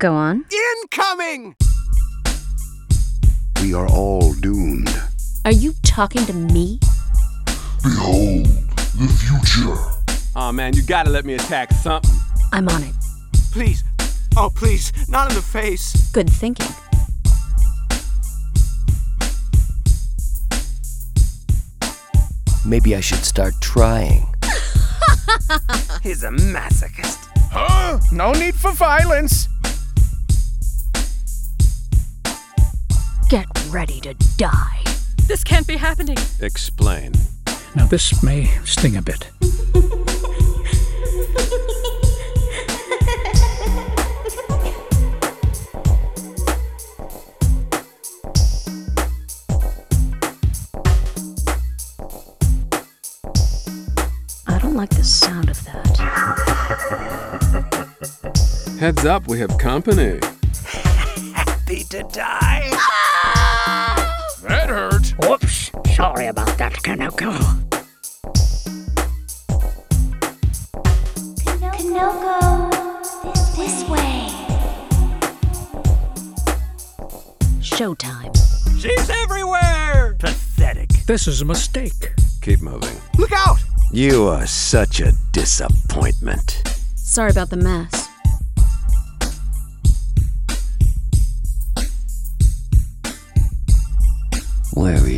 Go on. Incoming! We are all doomed. Are you talking to me? Behold the future. Oh man, you gotta let me attack something. I'm on it. Please. Oh, please. Not in the face. Good thinking. Maybe I should start trying. He's a masochist. Huh? No need for violence. Get ready to die. This can't be happening. Explain. Now, this may sting a bit. I don't like the sound of that. Heads up, we have company. Happy to die. Ah! That hurt. Whoops. Sorry about that, Konoko. Konoko, this, this way. Showtime. She's everywhere! Pathetic. This is a mistake. Keep moving. Look out! You are such a disappointment. Sorry about the mess.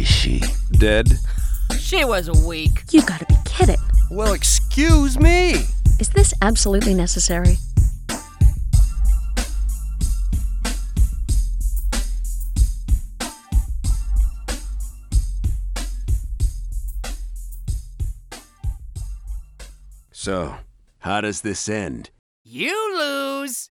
Is she? Dead? She was weak. You gotta be kidding. Well, excuse me. Is this absolutely necessary? So, how does this end? You lose.